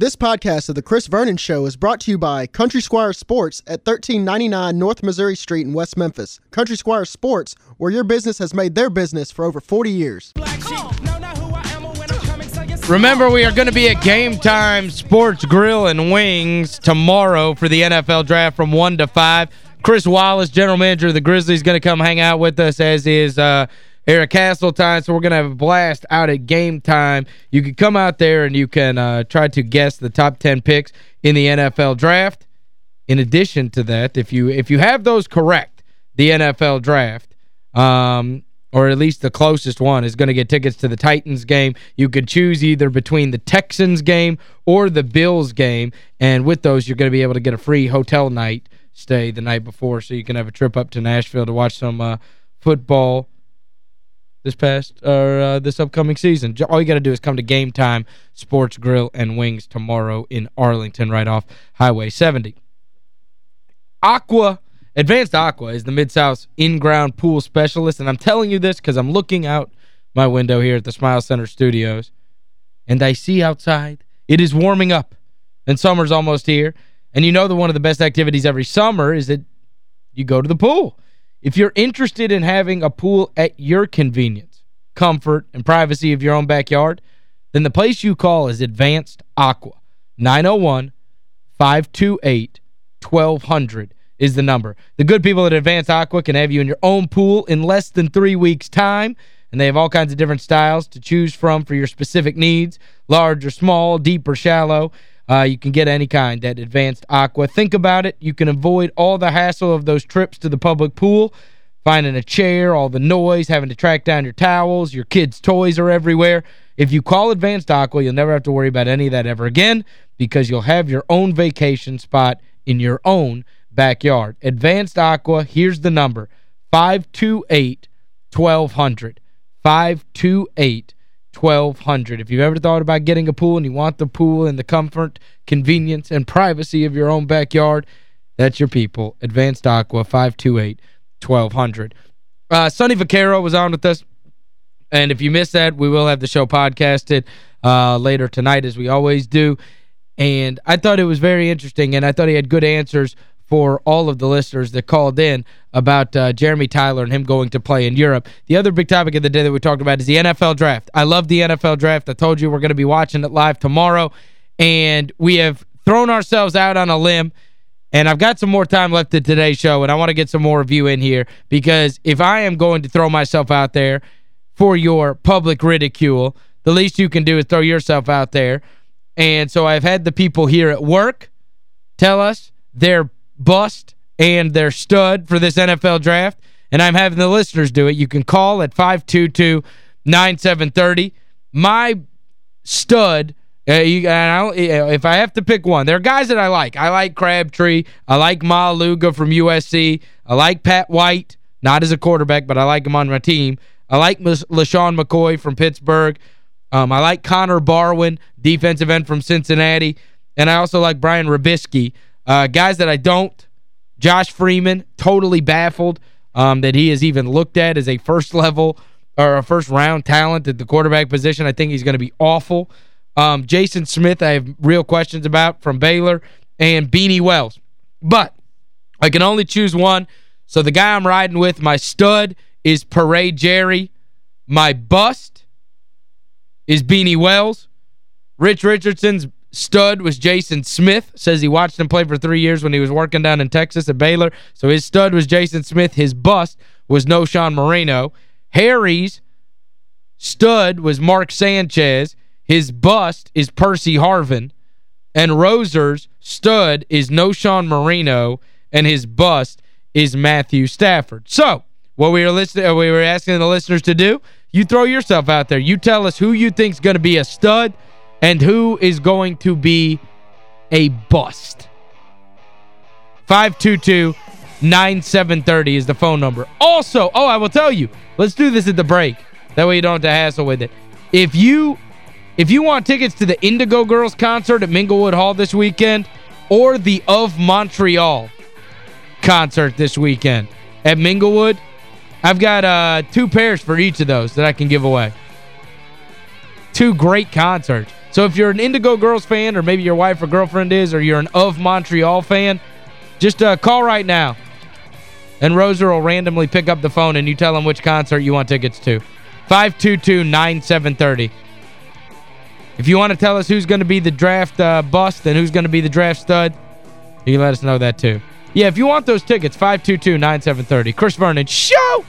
This podcast of The Chris Vernon Show is brought to you by Country Squire Sports at 1399 North Missouri Street in West Memphis. Country Squire Sports, where your business has made their business for over 40 years. Remember, we are going to be at Game Time Sports Grill and Wings tomorrow for the NFL Draft from 1 to 5. Chris Wallace, general manager of the Grizzlies, going to come hang out with us, as is uh, Eric Hasseltine. So we're going to have a blast out at game time. You can come out there and you can uh, try to guess the top 10 picks in the NFL draft. In addition to that, if you if you have those correct, the NFL draft, um, or at least the closest one, is going to get tickets to the Titans game. You could choose either between the Texans game or the Bills game. And with those, you're going to be able to get a free hotel night stay the night before so you can have a trip up to Nashville to watch some uh, football this past or uh, this upcoming season. All you got to do is come to Game Time Sports Grill and Wings tomorrow in Arlington right off Highway 70. Aqua, Advanced Aqua is the Mid-South's in-ground pool specialist, and I'm telling you this because I'm looking out my window here at the Smile Center Studios, and I see outside it is warming up, and summer's almost here, and you know that one of the best activities every summer is that you go to the pool. If you're interested in having a pool at your convenience, comfort, and privacy of your own backyard, then the place you call is Advanced Aqua. 901-528-1200 is the number. The good people at Advanced Aqua can have you in your own pool in less than three weeks' time, and they have all kinds of different styles to choose from for your specific needs, large or small, deep or shallow. Uh, you can get any kind at Advanced Aqua. Think about it. You can avoid all the hassle of those trips to the public pool, finding a chair, all the noise, having to track down your towels, your kids' toys are everywhere. If you call Advanced Aqua, you'll never have to worry about any of that ever again because you'll have your own vacation spot in your own backyard. Advanced Aqua, here's the number, 528-1200. 528 1200 If you've ever thought about getting a pool and you want the pool and the comfort, convenience, and privacy of your own backyard, that's your people. Advanced Aqua, 528-1200. Uh, Sonny Vaccaro was on with us. And if you missed that, we will have the show podcasted uh, later tonight, as we always do. And I thought it was very interesting, and I thought he had good answers for all of the listeners that called in about uh, Jeremy Tyler and him going to play in Europe. The other big topic of the day that we talked about is the NFL draft. I love the NFL draft. I told you we're going to be watching it live tomorrow, and we have thrown ourselves out on a limb, and I've got some more time left in today's show, and I want to get some more of you in here because if I am going to throw myself out there for your public ridicule, the least you can do is throw yourself out there. And so I've had the people here at work tell us they're bust and their stud for this NFL draft, and I'm having the listeners do it. You can call at 522-9730. My stud, uh, you, I if I have to pick one, there are guys that I like. I like Crabtree. I like Maualuga from USC. I like Pat White, not as a quarterback, but I like him on my team. I like LeSean McCoy from Pittsburgh. Um, I like Connor Barwin, defensive end from Cincinnati. And I also like Brian Robiskie, uh, guys that I don't, Josh Freeman, totally baffled um, that he is even looked at as a first level or a first round talent at the quarterback position. I think he's going to be awful. Um, Jason Smith, I have real questions about from Baylor, and Beanie Wells. But I can only choose one. So the guy I'm riding with, my stud, is Peria Jerry. My bust is Beanie Wells. Rich Richardson's stud was Jason Smith. Says he watched him play for three years when he was working down in Texas at Baylor. So his stud was Jason Smith. His bust was Knowshon Moreno. Harry's stud was Mark Sanchez. His bust is Percy Harvin. And Roser's stud is Knowshon Moreno, And his bust is Matthew Stafford. So, what we were listening uh, we were asking the listeners to do, you throw yourself out there. You tell us who you think's going to be a stud – and who is going to be a bust. 522-9730 is the phone number. Also, oh, I will tell you, let's do this at the break. That way you don't have to hassle with it. If you if you want tickets to the Indigo Girls concert at Minglewood Hall this weekend or the Of Montreal concert this weekend at Minglewood, I've got uh, two pairs for each of those that I can give away. Two great concerts. So if you're an Indigo Girls fan or maybe your wife or girlfriend is or you're an Of Montreal fan, just uh, call right now. And Roser will randomly pick up the phone and you tell them which concert you want tickets to. 522-9730. If you want to tell us who's going to be the draft uh, bust and who's going to be the draft stud, you can let us know that too. Yeah, if you want those tickets, 522-9730. Chris Vernon, show!